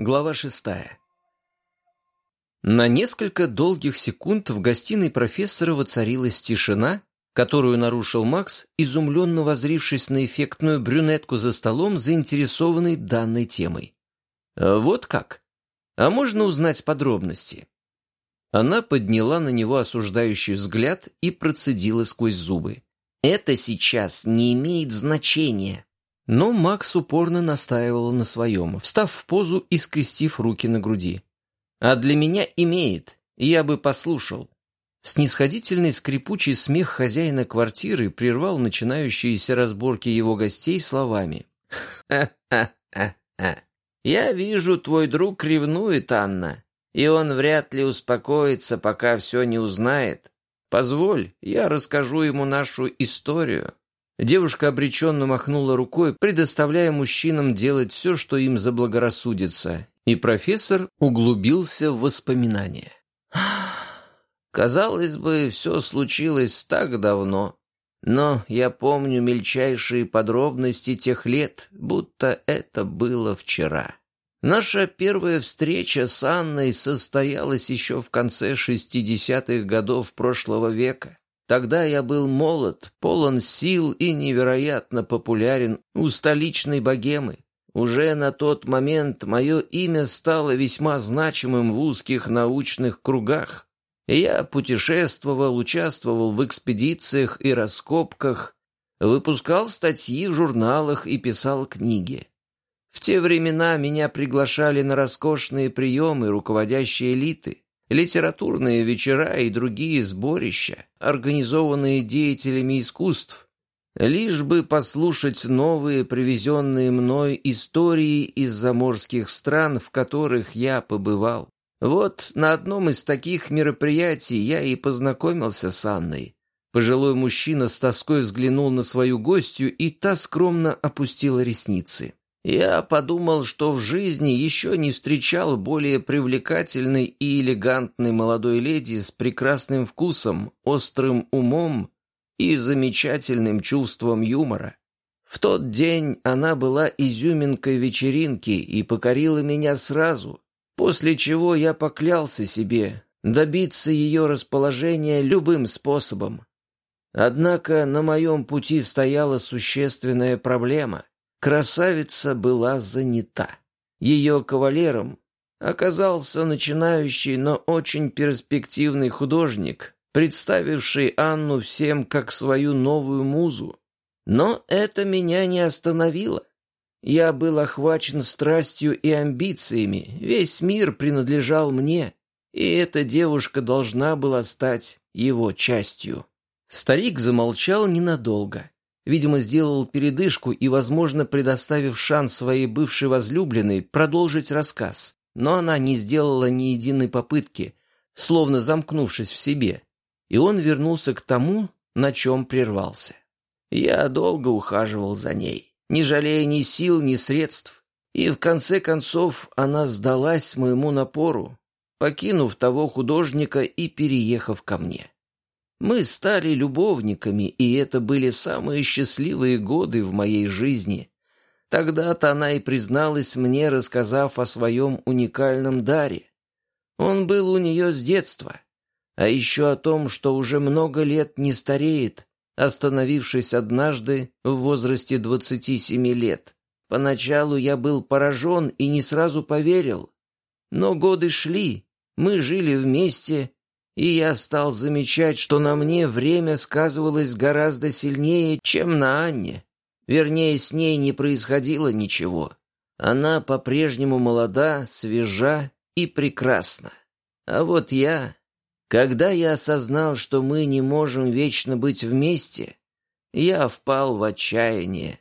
Глава шестая. На несколько долгих секунд в гостиной профессора воцарилась тишина, которую нарушил Макс, изумленно возрившись на эффектную брюнетку за столом, заинтересованной данной темой. «Вот как? А можно узнать подробности?» Она подняла на него осуждающий взгляд и процедила сквозь зубы. «Это сейчас не имеет значения». Но Макс упорно настаивал на своем, встав в позу и скрестив руки на груди. «А для меня имеет, я бы послушал». Снисходительный скрипучий смех хозяина квартиры прервал начинающиеся разборки его гостей словами. «Ха-ха-ха-ха! Я вижу, твой друг ревнует, Анна, и он вряд ли успокоится, пока все не узнает. Позволь, я расскажу ему нашу историю». Девушка обреченно махнула рукой, предоставляя мужчинам делать все, что им заблагорассудится, и профессор углубился в воспоминания. Казалось бы, все случилось так давно, но я помню мельчайшие подробности тех лет, будто это было вчера. Наша первая встреча с Анной состоялась еще в конце 60-х годов прошлого века. Тогда я был молод, полон сил и невероятно популярен у столичной богемы. Уже на тот момент мое имя стало весьма значимым в узких научных кругах. Я путешествовал, участвовал в экспедициях и раскопках, выпускал статьи в журналах и писал книги. В те времена меня приглашали на роскошные приемы руководящие элиты, литературные вечера и другие сборища, организованные деятелями искусств, лишь бы послушать новые привезенные мной истории из заморских стран, в которых я побывал. Вот на одном из таких мероприятий я и познакомился с Анной. Пожилой мужчина с тоской взглянул на свою гостью, и та скромно опустила ресницы. Я подумал, что в жизни еще не встречал более привлекательной и элегантной молодой леди с прекрасным вкусом, острым умом и замечательным чувством юмора. В тот день она была изюминкой вечеринки и покорила меня сразу, После чего я поклялся себе добиться ее расположения любым способом. Однако на моем пути стояла существенная проблема. Красавица была занята. Ее кавалером оказался начинающий, но очень перспективный художник, представивший Анну всем как свою новую музу. Но это меня не остановило. Я был охвачен страстью и амбициями, весь мир принадлежал мне, и эта девушка должна была стать его частью. Старик замолчал ненадолго. Видимо, сделал передышку и, возможно, предоставив шанс своей бывшей возлюбленной продолжить рассказ. Но она не сделала ни единой попытки, словно замкнувшись в себе. И он вернулся к тому, на чем прервался. Я долго ухаживал за ней не жалея ни сил, ни средств. И в конце концов она сдалась моему напору, покинув того художника и переехав ко мне. Мы стали любовниками, и это были самые счастливые годы в моей жизни. Тогда-то она и призналась мне, рассказав о своем уникальном даре. Он был у нее с детства, а еще о том, что уже много лет не стареет, остановившись однажды в возрасте 27 лет. Поначалу я был поражен и не сразу поверил. Но годы шли, мы жили вместе, и я стал замечать, что на мне время сказывалось гораздо сильнее, чем на Анне. Вернее, с ней не происходило ничего. Она по-прежнему молода, свежа и прекрасна. А вот я... Когда я осознал, что мы не можем вечно быть вместе, я впал в отчаяние.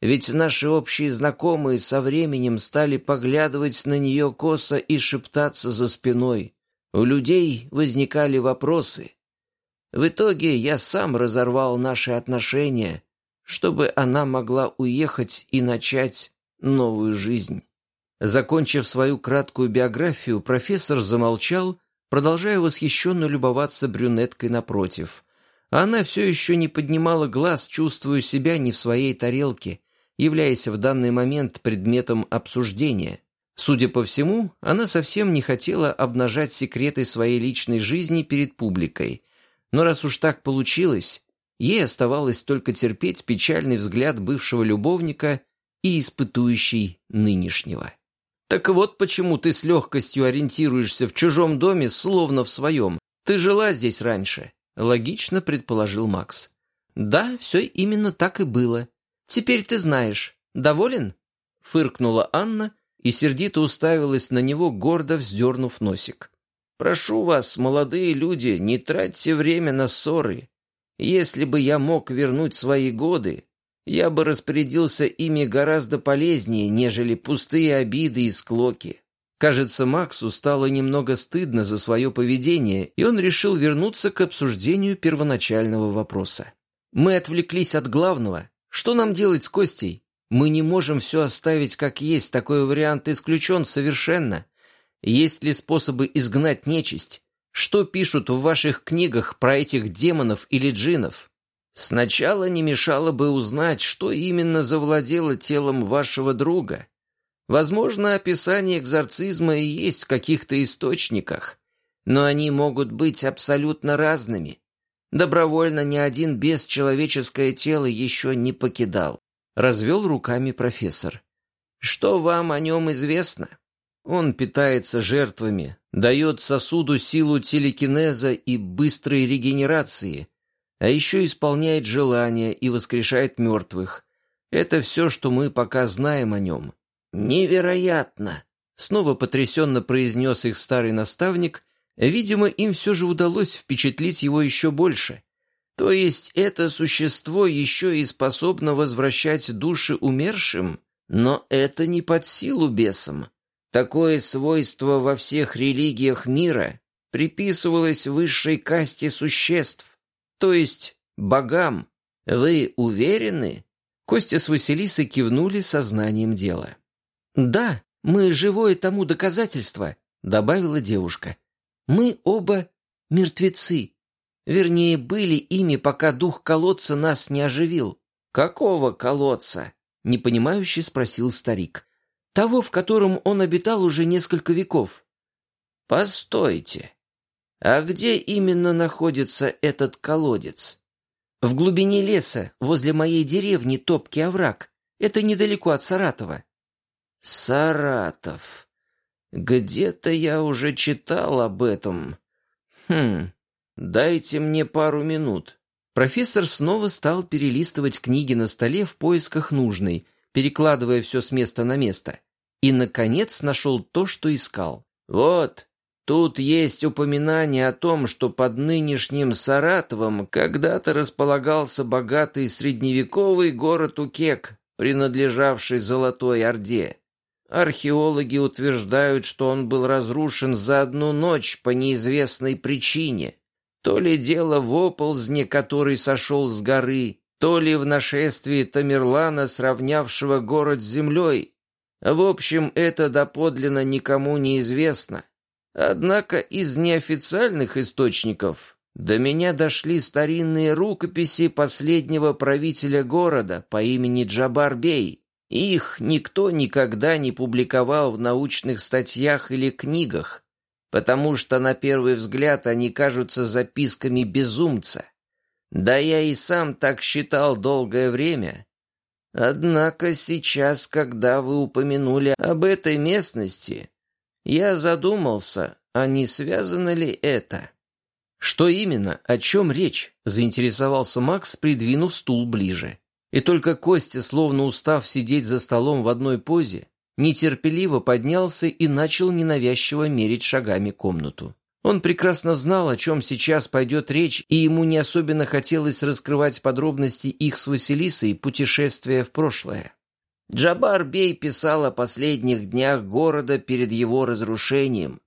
Ведь наши общие знакомые со временем стали поглядывать на нее косо и шептаться за спиной. У людей возникали вопросы. В итоге я сам разорвал наши отношения, чтобы она могла уехать и начать новую жизнь. Закончив свою краткую биографию, профессор замолчал продолжая восхищенно любоваться брюнеткой напротив. она все еще не поднимала глаз, чувствуя себя не в своей тарелке, являясь в данный момент предметом обсуждения. Судя по всему, она совсем не хотела обнажать секреты своей личной жизни перед публикой. Но раз уж так получилось, ей оставалось только терпеть печальный взгляд бывшего любовника и испытующий нынешнего. «Так вот почему ты с легкостью ориентируешься в чужом доме, словно в своем. Ты жила здесь раньше», — логично предположил Макс. «Да, все именно так и было. Теперь ты знаешь. Доволен?» — фыркнула Анна и сердито уставилась на него, гордо вздернув носик. «Прошу вас, молодые люди, не тратьте время на ссоры. Если бы я мог вернуть свои годы, я бы распорядился ими гораздо полезнее, нежели пустые обиды и склоки». Кажется, Максу стало немного стыдно за свое поведение, и он решил вернуться к обсуждению первоначального вопроса. «Мы отвлеклись от главного. Что нам делать с Костей? Мы не можем все оставить как есть, такой вариант исключен совершенно. Есть ли способы изгнать нечисть? Что пишут в ваших книгах про этих демонов или джинов? Сначала не мешало бы узнать, что именно завладело телом вашего друга. Возможно, описание экзорцизма и есть в каких-то источниках, но они могут быть абсолютно разными. Добровольно ни один бес человеческое тело еще не покидал. Развел руками профессор. Что вам о нем известно? Он питается жертвами, дает сосуду силу телекинеза и быстрой регенерации, а еще исполняет желания и воскрешает мертвых. Это все, что мы пока знаем о нем. «Невероятно!» — снова потрясенно произнес их старый наставник. Видимо, им все же удалось впечатлить его еще больше. То есть это существо еще и способно возвращать души умершим? Но это не под силу бесам. Такое свойство во всех религиях мира приписывалось высшей касте существ, то есть богам. Вы уверены?» Костя с Василисой кивнули сознанием дела. «Да, мы живое тому доказательство», — добавила девушка. «Мы оба мертвецы. Вернее, были ими, пока дух колодца нас не оживил». «Какого колодца?» — непонимающе спросил старик. «Того, в котором он обитал уже несколько веков». «Постойте. А где именно находится этот колодец?» «В глубине леса, возле моей деревни Топкий овраг. Это недалеко от Саратова». Саратов. Где-то я уже читал об этом. Хм, дайте мне пару минут. Профессор снова стал перелистывать книги на столе в поисках нужной, перекладывая все с места на место. И, наконец, нашел то, что искал. Вот, тут есть упоминание о том, что под нынешним Саратовом когда-то располагался богатый средневековый город Укек, принадлежавший Золотой Орде. Археологи утверждают, что он был разрушен за одну ночь по неизвестной причине. То ли дело в оползне, который сошел с горы, то ли в нашествии Тамерлана, сравнявшего город с землей. В общем, это доподлинно никому не известно. Однако из неофициальных источников до меня дошли старинные рукописи последнего правителя города по имени Джабар-бей. Их никто никогда не публиковал в научных статьях или книгах, потому что на первый взгляд они кажутся записками безумца. Да я и сам так считал долгое время. Однако сейчас, когда вы упомянули об этой местности, я задумался, а не связано ли это? Что именно, о чем речь, заинтересовался Макс, придвинув стул ближе. И только Костя, словно устав сидеть за столом в одной позе, нетерпеливо поднялся и начал ненавязчиво мерить шагами комнату. Он прекрасно знал, о чем сейчас пойдет речь, и ему не особенно хотелось раскрывать подробности их с Василисой путешествия в прошлое. Джабар Бей писал о последних днях города перед его разрушением,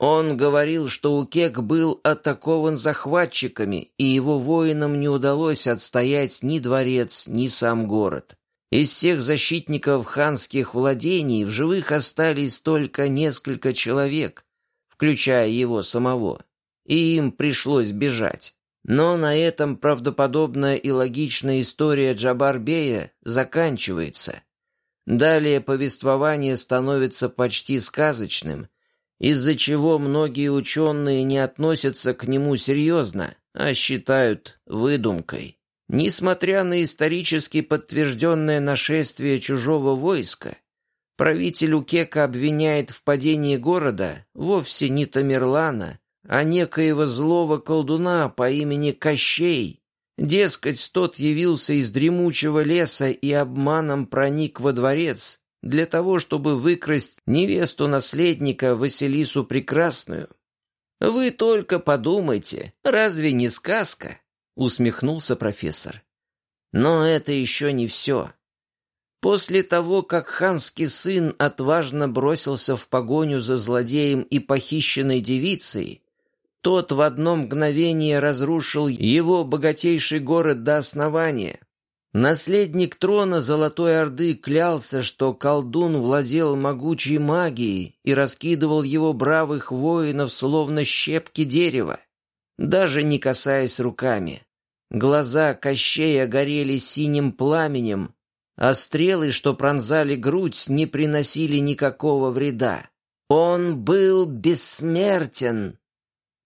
он говорил, что Укек был атакован захватчиками, и его воинам не удалось отстоять ни дворец, ни сам город. Из всех защитников ханских владений в живых остались только несколько человек, включая его самого, и им пришлось бежать. Но на этом правдоподобная и логичная история Джабарбея заканчивается. Далее повествование становится почти сказочным, из-за чего многие ученые не относятся к нему серьезно, а считают выдумкой. Несмотря на исторически подтвержденное нашествие чужого войска, правитель Укека обвиняет в падении города вовсе не Тамерлана, а некоего злого колдуна по имени Кощей. Дескать, тот явился из дремучего леса и обманом проник во дворец для того, чтобы выкрасть невесту наследника Василису Прекрасную. Вы только подумайте, разве не сказка? Усмехнулся профессор. Но это еще не все. После того, как ханский сын отважно бросился в погоню за злодеем и похищенной девицей, тот в одно мгновение разрушил его богатейший город до основания. Наследник трона Золотой Орды клялся, что колдун владел могучей магией и раскидывал его бравых воинов, словно щепки дерева, даже не касаясь руками. Глаза Кощея горели синим пламенем, а стрелы, что пронзали грудь, не приносили никакого вреда. «Он был бессмертен!»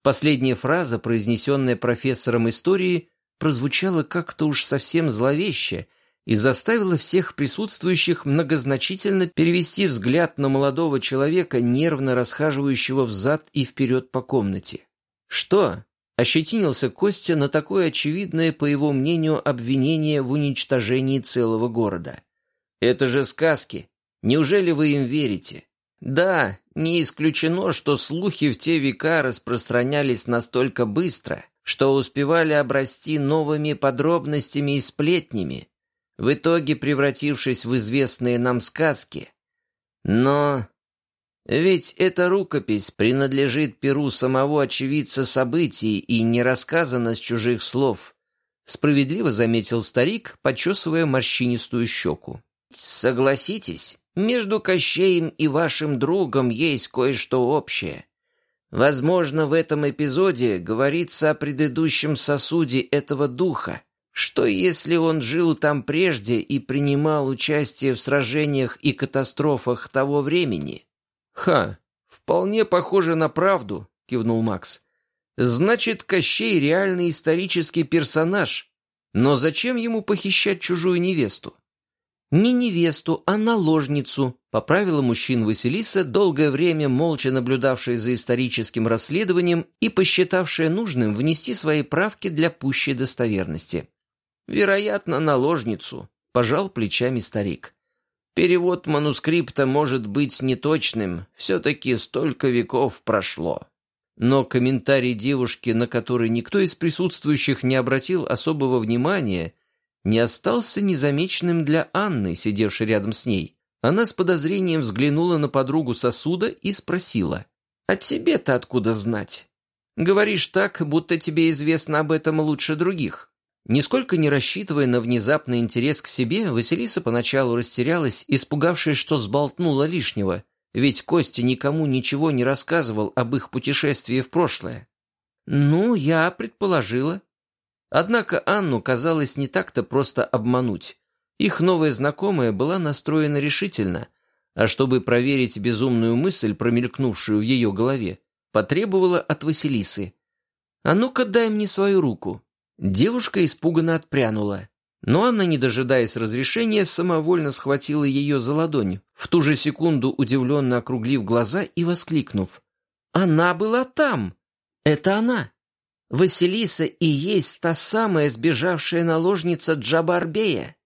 Последняя фраза, произнесенная профессором истории, прозвучала как-то уж совсем зловеще и заставила всех присутствующих многозначительно перевести взгляд на молодого человека, нервно расхаживающего взад и вперед по комнате. «Что?» Ощетинился Костя на такое очевидное, по его мнению, обвинение в уничтожении целого города. «Это же сказки. Неужели вы им верите?» «Да, не исключено, что слухи в те века распространялись настолько быстро, что успевали обрасти новыми подробностями и сплетнями, в итоге превратившись в известные нам сказки. Но ведь эта рукопись принадлежит перу самого очевидца событий и не рассказана с чужих слов, справедливо заметил старик, почесывая морщинистую щеку. Согласитесь, между Кощеем и вашим другом есть кое-что общее. Возможно, в этом эпизоде говорится о предыдущем сосуде этого духа. Что если он жил там прежде и принимал участие в сражениях и катастрофах того времени? «Ха, вполне похоже на правду», — кивнул Макс. «Значит, Кощей реальный исторический персонаж. Но зачем ему похищать чужую невесту?» «Не невесту, а наложницу», — поправила мужчин Василиса, долгое время молча наблюдавшая за историческим расследованием и посчитавшая нужным внести свои правки для пущей достоверности. «Вероятно, наложницу», — пожал плечами старик. Перевод манускрипта может быть неточным, все-таки столько веков прошло. Но комментарий девушки, на который никто из присутствующих не обратил особого внимания, не остался незамеченным для Анны, сидевшей рядом с ней. Она с подозрением взглянула на подругу сосуда и спросила, «А тебе-то откуда знать? Говоришь так, будто тебе известно об этом лучше других». Нисколько не рассчитывая на внезапный интерес к себе, Василиса поначалу растерялась, испугавшись, что сболтнула лишнего, ведь Костя никому ничего не рассказывал об их путешествии в прошлое. «Ну, я предположила». Однако Анну казалось не так-то просто обмануть. Их новая знакомая была настроена решительно, а чтобы проверить безумную мысль, промелькнувшую в ее голове, потребовала от Василисы. «А ну-ка дай мне свою руку». Девушка испуганно отпрянула, но она, не дожидаясь разрешения, самовольно схватила ее за ладонь, в ту же секунду удивленно округлив глаза и воскликнув. «Она была там! Это она! Василиса и есть та самая сбежавшая наложница Джабарбея!»